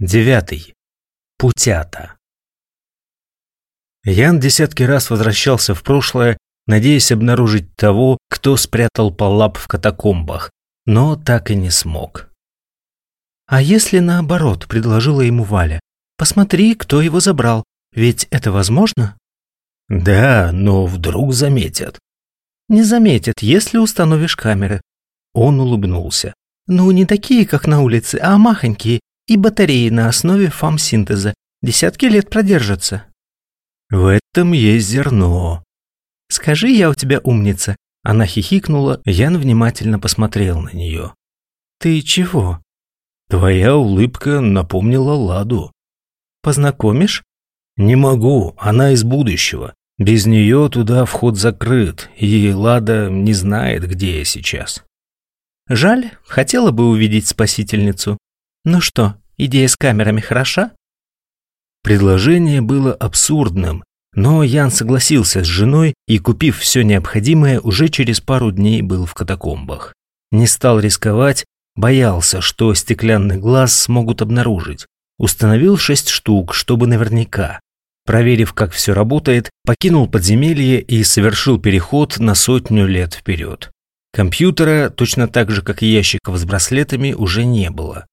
Девятый. Путята. Ян десятки раз возвращался в прошлое, надеясь обнаружить того, кто спрятал Паллап в катакомбах, но так и не смог. «А если наоборот?» – предложила ему Валя. «Посмотри, кто его забрал. Ведь это возможно?» «Да, но вдруг заметят». «Не заметят, если установишь камеры». Он улыбнулся. «Ну, не такие, как на улице, а махонькие, и батареи на основе фам-синтеза. Десятки лет продержатся. В этом есть зерно. Скажи, я у тебя умница. Она хихикнула, Ян внимательно посмотрел на нее. Ты чего? Твоя улыбка напомнила Ладу. Познакомишь? Не могу, она из будущего. Без нее туда вход закрыт, и Лада не знает, где я сейчас. Жаль, хотела бы увидеть спасительницу. Ну что, идея с камерами хороша? Предложение было абсурдным, но Ян согласился с женой и, купив все необходимое, уже через пару дней был в катакомбах. Не стал рисковать, боялся, что стеклянный глаз смогут обнаружить. Установил шесть штук, чтобы наверняка. Проверив, как все работает, покинул подземелье и совершил переход на сотню лет вперед. Компьютера, точно так же, как и ящиков с браслетами, уже не было.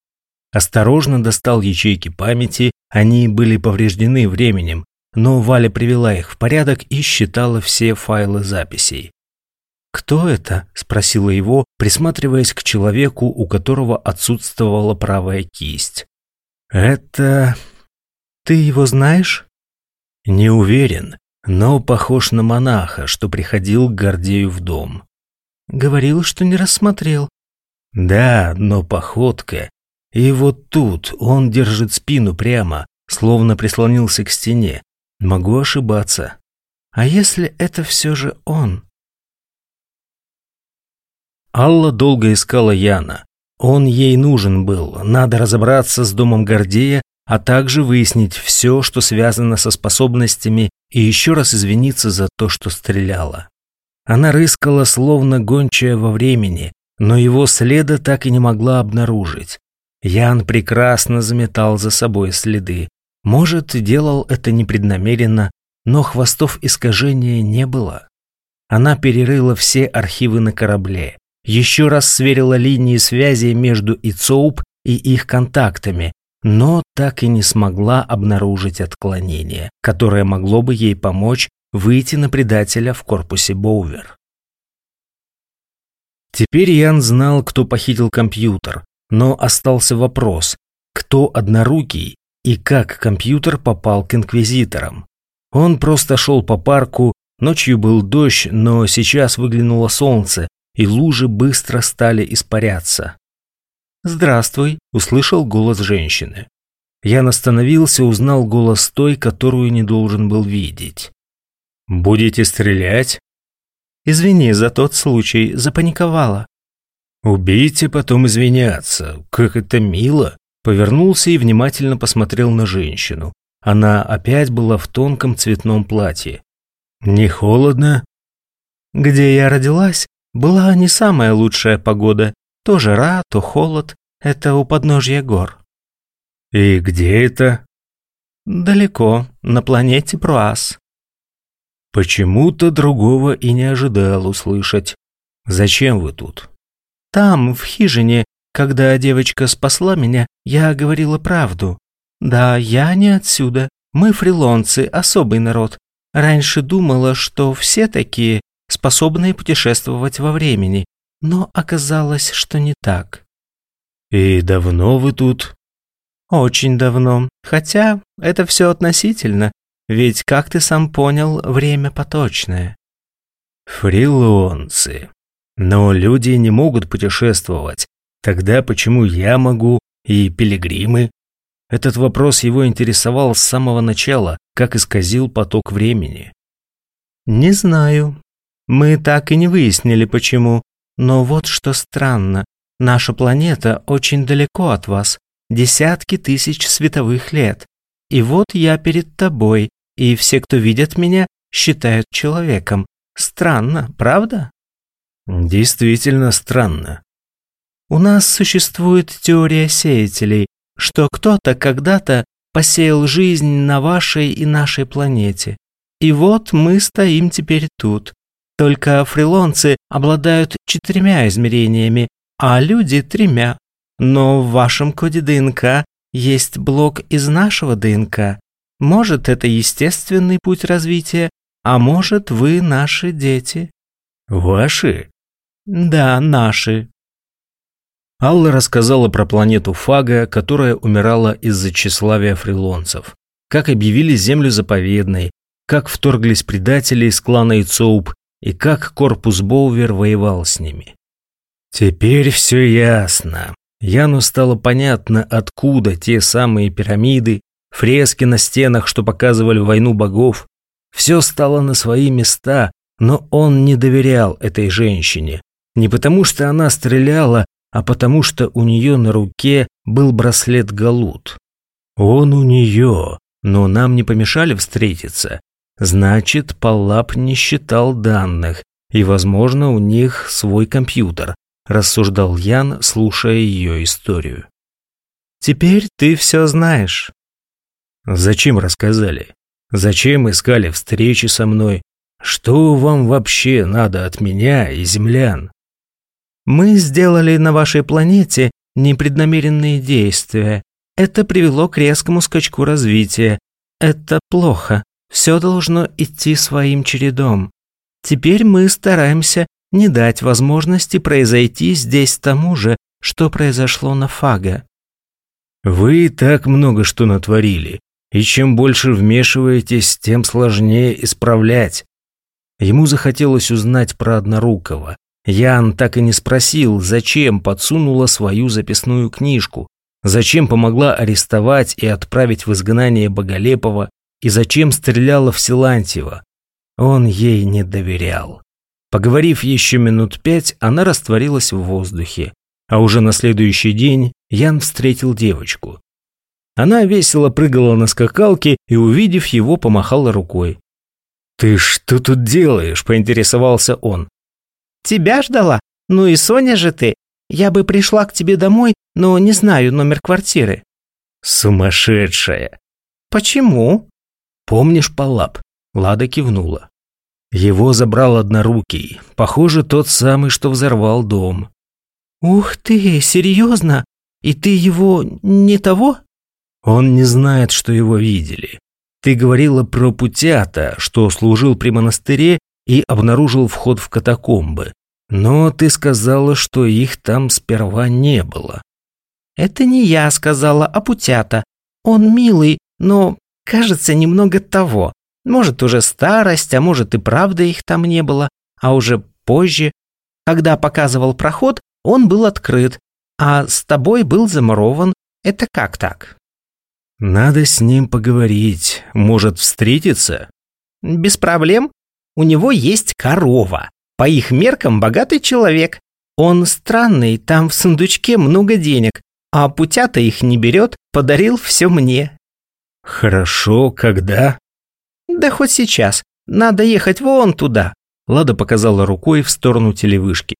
Осторожно достал ячейки памяти, они были повреждены временем, но Валя привела их в порядок и считала все файлы записей. «Кто это?» – спросила его, присматриваясь к человеку, у которого отсутствовала правая кисть. «Это... Ты его знаешь?» «Не уверен, но похож на монаха, что приходил к Гордею в дом». «Говорил, что не рассмотрел». «Да, но походка и вот тут он держит спину прямо, словно прислонился к стене. Могу ошибаться. А если это все же он? Алла долго искала Яна. Он ей нужен был. Надо разобраться с домом Гордея, а также выяснить все, что связано со способностями, и еще раз извиниться за то, что стреляла. Она рыскала, словно гончая во времени, но его следа так и не могла обнаружить. Ян прекрасно заметал за собой следы. Может, делал это непреднамеренно, но хвостов искажения не было. Она перерыла все архивы на корабле, еще раз сверила линии связи между ИЦОУП и их контактами, но так и не смогла обнаружить отклонение, которое могло бы ей помочь выйти на предателя в корпусе Боувер. Теперь Ян знал, кто похитил компьютер, но остался вопрос, кто однорукий и как компьютер попал к инквизиторам. Он просто шел по парку, ночью был дождь, но сейчас выглянуло солнце, и лужи быстро стали испаряться. «Здравствуй», – услышал голос женщины. Я остановился, узнал голос той, которую не должен был видеть. «Будете стрелять?» «Извини за тот случай, запаниковала». «Убейте, потом извиняться. Как это мило!» Повернулся и внимательно посмотрел на женщину. Она опять была в тонком цветном платье. «Не холодно?» «Где я родилась, была не самая лучшая погода. То жара, то холод. Это у подножья гор». «И где это?» «Далеко, на планете Пруас». Почему-то другого и не ожидал услышать. «Зачем вы тут?» Там, в хижине, когда девочка спасла меня, я говорила правду. Да, я не отсюда. Мы фрилонцы, особый народ. Раньше думала, что все такие, способные путешествовать во времени, но оказалось, что не так. И давно вы тут? Очень давно. Хотя это все относительно, ведь, как ты сам понял, время поточное. Фрилонцы. Но люди не могут путешествовать. Тогда почему я могу и пилигримы? Этот вопрос его интересовал с самого начала, как исказил поток времени. Не знаю. Мы так и не выяснили почему. Но вот что странно. Наша планета очень далеко от вас. Десятки тысяч световых лет. И вот я перед тобой, и все, кто видят меня, считают человеком. Странно, правда? Действительно странно. У нас существует теория сеятелей. что кто-то когда-то посеял жизнь на вашей и нашей планете. И вот мы стоим теперь тут. Только фрилонцы обладают четырьмя измерениями, а люди тремя. Но в вашем коде ДНК есть блок из нашего ДНК. Может, это естественный путь развития, а может, вы наши дети. Ваши? Да, наши. Алла рассказала про планету Фага, которая умирала из-за тщеславия фрилонцев. Как объявили Землю заповедной, как вторглись предатели из клана Ицоуп и как корпус Боувер воевал с ними. Теперь все ясно. Яну стало понятно, откуда те самые пирамиды, фрески на стенах, что показывали войну богов. Все стало на свои места, но он не доверял этой женщине. Не потому, что она стреляла, а потому, что у нее на руке был браслет Галут. Он у нее, но нам не помешали встретиться. Значит, Паллап не считал данных, и, возможно, у них свой компьютер, рассуждал Ян, слушая ее историю. Теперь ты все знаешь. Зачем рассказали? Зачем искали встречи со мной? Что вам вообще надо от меня и землян? Мы сделали на вашей планете непреднамеренные действия. Это привело к резкому скачку развития. Это плохо. Все должно идти своим чередом. Теперь мы стараемся не дать возможности произойти здесь тому же, что произошло на Фага. Вы так много что натворили, и чем больше вмешиваетесь, тем сложнее исправлять. Ему захотелось узнать про Однорукого. Ян так и не спросил, зачем подсунула свою записную книжку, зачем помогла арестовать и отправить в изгнание Боголепова, и зачем стреляла в Силантьева. Он ей не доверял. Поговорив еще минут пять, она растворилась в воздухе, а уже на следующий день Ян встретил девочку. Она весело прыгала на скакалке и, увидев его, помахала рукой. «Ты что тут делаешь?» – поинтересовался он. «Тебя ждала? Ну и Соня же ты. Я бы пришла к тебе домой, но не знаю номер квартиры». «Сумасшедшая!» «Почему?» «Помнишь Палап?» Лада кивнула. Его забрал однорукий, похоже, тот самый, что взорвал дом. «Ух ты, серьезно? И ты его не того?» Он не знает, что его видели. Ты говорила про Путята, что служил при монастыре и обнаружил вход в катакомбы. Но ты сказала, что их там сперва не было. Это не я сказала, а Путята. Он милый, но, кажется, немного того. Может, уже старость, а может и правда их там не было, а уже позже. Когда показывал проход, он был открыт, а с тобой был замурован. Это как так? Надо с ним поговорить. Может, встретиться? Без проблем. У него есть корова. По их меркам богатый человек. Он странный, там в сундучке много денег, а путята их не берет, подарил все мне. Хорошо, когда? «Да хоть сейчас. Надо ехать вон туда». Лада показала рукой в сторону телевышки.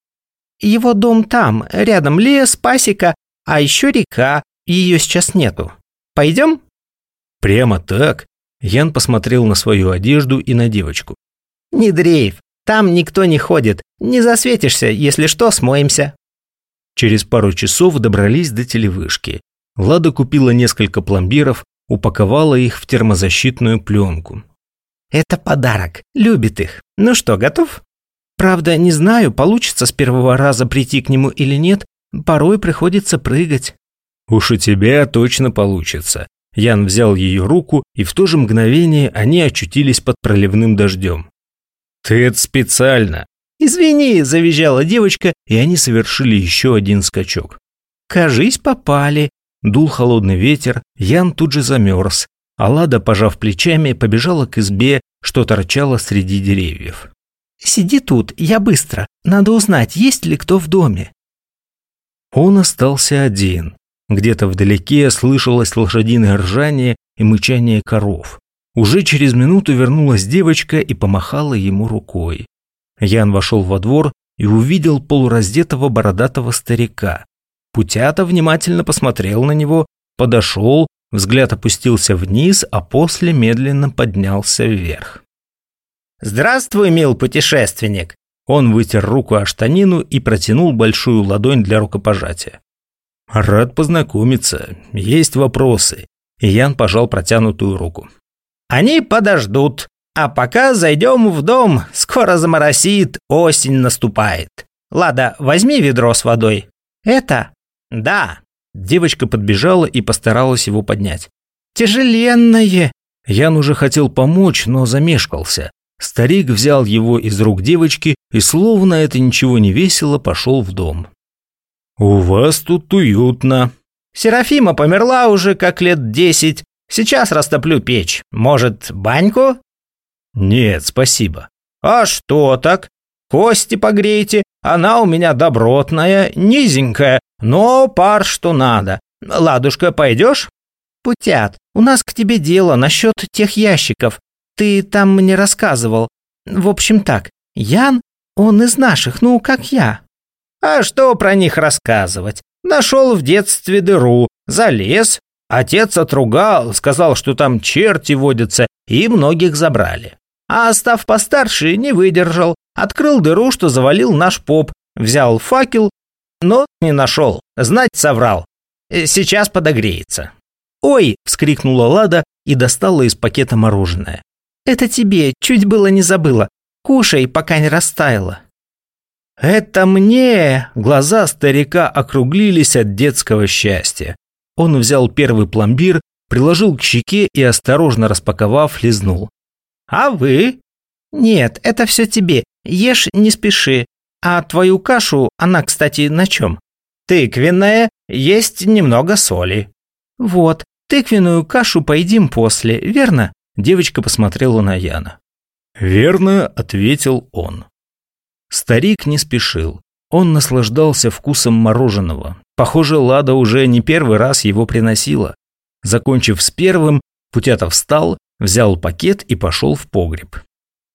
«Его дом там, рядом лес, пасека, а еще река, ее сейчас нету. Пойдем?» «Прямо так?» Ян посмотрел на свою одежду и на девочку. «Не дрейф, там никто не ходит. Не засветишься, если что, смоемся». Через пару часов добрались до телевышки. Лада купила несколько пломбиров, упаковала их в термозащитную пленку. Это подарок. Любит их. Ну что, готов? Правда, не знаю, получится с первого раза прийти к нему или нет. Порой приходится прыгать. Уж у тебя точно получится. Ян взял ее руку, и в то же мгновение они очутились под проливным дождем. «Ты это специально!» «Извини!» – завизжала девочка, и они совершили еще один скачок. «Кажись, попали!» Дул холодный ветер, Ян тут же замерз, Алада, пожав плечами, побежала к избе, что торчало среди деревьев. «Сиди тут, я быстро. Надо узнать, есть ли кто в доме». Он остался один. Где-то вдалеке слышалось лошадиное ржание и мычание коров. Уже через минуту вернулась девочка и помахала ему рукой. Ян вошел во двор и увидел полураздетого бородатого старика. Путята внимательно посмотрел на него, подошел, взгляд опустился вниз, а после медленно поднялся вверх. «Здравствуй, мил путешественник!» Он вытер руку о штанину и протянул большую ладонь для рукопожатия. «Рад познакомиться. Есть вопросы». И Ян пожал протянутую руку. «Они подождут. А пока зайдем в дом. Скоро заморосит, осень наступает. Лада, возьми ведро с водой». «Это?» «Да». Девочка подбежала и постаралась его поднять. «Тяжеленное!» Ян уже хотел помочь, но замешкался. Старик взял его из рук девочки и, словно это ничего не весело, пошел в дом. «У вас тут уютно». «Серафима померла уже как лет десять. Сейчас растоплю печь. Может, баньку?» «Нет, спасибо». «А что так? Кости погрейте. Она у меня добротная, низенькая, но пар что надо. Ладушка, пойдешь?» «Путят, у нас к тебе дело насчет тех ящиков. Ты там мне рассказывал. В общем так, Ян, он из наших, ну, как я». «А что про них рассказывать? Нашел в детстве дыру, залез. Отец отругал, сказал, что там черти водятся, и многих забрали. А став постарше, не выдержал, открыл дыру, что завалил наш поп, взял факел, но не нашел, знать соврал. Э, сейчас подогреется. «Ой!» – вскрикнула Лада и достала из пакета мороженое. «Это тебе, чуть было не забыла. Кушай, пока не растаяло». «Это мне!» Глаза старика округлились от детского счастья. Он взял первый пломбир, приложил к щеке и, осторожно распаковав, лизнул. «А вы?» «Нет, это все тебе. Ешь, не спеши. А твою кашу, она, кстати, на чем?» «Тыквенная, есть немного соли». «Вот, тыквенную кашу поедим после, верно?» Девочка посмотрела на Яна. «Верно», — ответил он. Старик не спешил. Он наслаждался вкусом мороженого. Похоже, Лада уже не первый раз его приносила. Закончив с первым, Путятов встал, взял пакет и пошел в погреб.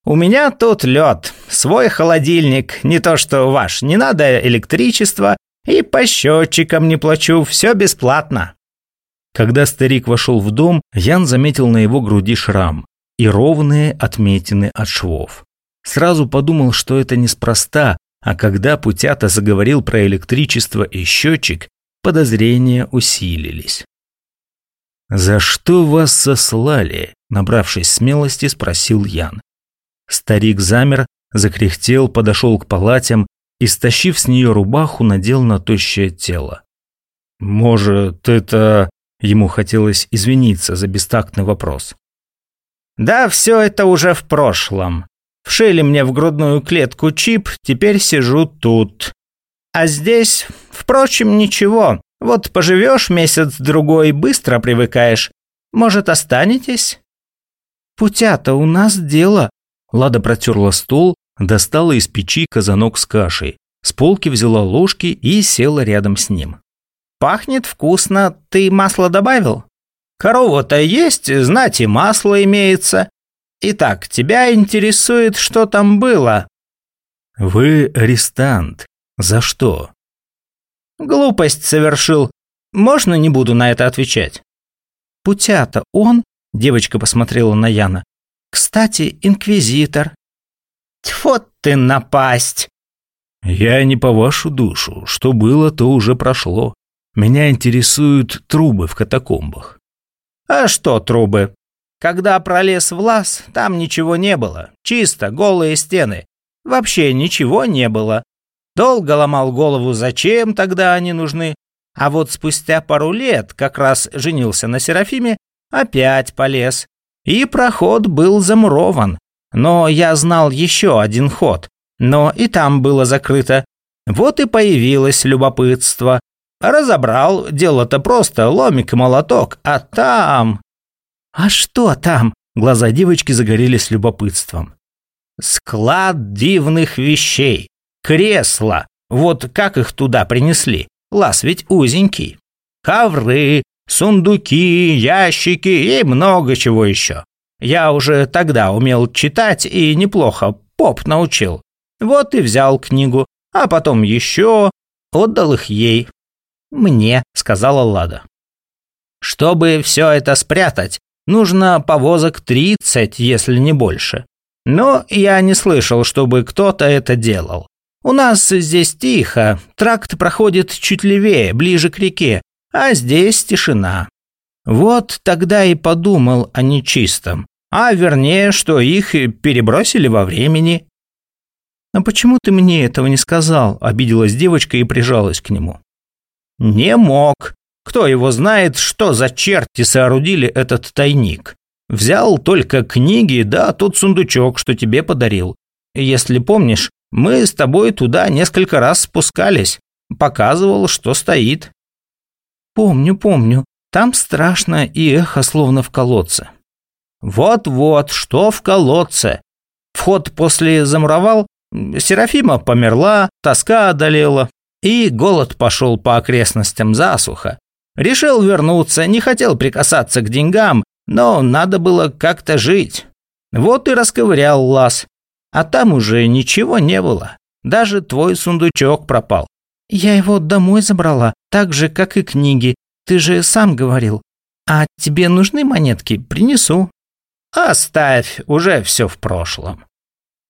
«У меня тут лед, свой холодильник, не то что ваш, не надо электричества, и по счетчикам не плачу, все бесплатно». Когда старик вошел в дом, Ян заметил на его груди шрам и ровные отметины от швов. Сразу подумал, что это неспроста, а когда Путята заговорил про электричество и счетчик, подозрения усилились. «За что вас сослали?» – набравшись смелости, спросил Ян. Старик замер, закряхтел, подошел к палатям и, стащив с нее рубаху, надел на тощее тело. «Может, это...» – ему хотелось извиниться за бестактный вопрос. «Да, все это уже в прошлом. Вшили мне в грудную клетку чип, теперь сижу тут. А здесь, впрочем, ничего. Вот поживешь месяц-другой, быстро привыкаешь. Может, останетесь?» «Путята, у нас дело». Лада протерла стол, достала из печи казанок с кашей. С полки взяла ложки и села рядом с ним. «Пахнет вкусно. Ты масло добавил?» «Корова-то есть, знать и масло имеется. Итак, тебя интересует, что там было?» «Вы арестант. За что?» «Глупость совершил. Можно не буду на это отвечать?» «Путята, он?» – девочка посмотрела на Яна. «Кстати, инквизитор». «Тьфу ты напасть!» «Я не по вашу душу. Что было, то уже прошло. Меня интересуют трубы в катакомбах». «А что трубы? Когда пролез в лаз, там ничего не было. Чисто, голые стены. Вообще ничего не было. Долго ломал голову, зачем тогда они нужны. А вот спустя пару лет, как раз женился на Серафиме, опять полез. И проход был замурован. Но я знал еще один ход. Но и там было закрыто. Вот и появилось любопытство. Разобрал, дело-то просто, ломик и молоток, а там... «А что там?» Глаза девочки загорелись любопытством. «Склад дивных вещей. Кресла. Вот как их туда принесли? Лаз ведь узенький. Ковры, сундуки, ящики и много чего еще. Я уже тогда умел читать и неплохо, поп научил. Вот и взял книгу, а потом еще отдал их ей. «Мне», — сказала Лада. Чтобы все это спрятать, нужно повозок 30, если не больше. Но я не слышал, чтобы кто-то это делал. У нас здесь тихо, тракт проходит чуть левее, ближе к реке, а здесь тишина. Вот тогда и подумал о нечистом, а вернее, что их перебросили во времени. «А почему ты мне этого не сказал?» – обиделась девочка и прижалась к нему. «Не мог. Кто его знает, что за черти соорудили этот тайник. Взял только книги, да тот сундучок, что тебе подарил. Если помнишь, мы с тобой туда несколько раз спускались. Показывал, что стоит». «Помню, помню. Там страшно и эхо словно в колодце». «Вот-вот, что в колодце. Вход после замуровал, Серафима померла, тоска одолела, и голод пошел по окрестностям засуха. Решил вернуться, не хотел прикасаться к деньгам, но надо было как-то жить. Вот и расковырял лаз. А там уже ничего не было. Даже твой сундучок пропал. Я его домой забрала, так же, как и книги. Ты же сам говорил. А тебе нужны монетки? Принесу. Оставь, уже все в прошлом.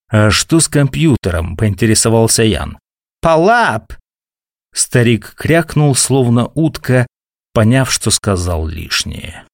«А что с компьютером?» – поинтересовался Ян. «Палап!» Старик крякнул, словно утка, поняв, что сказал лишнее.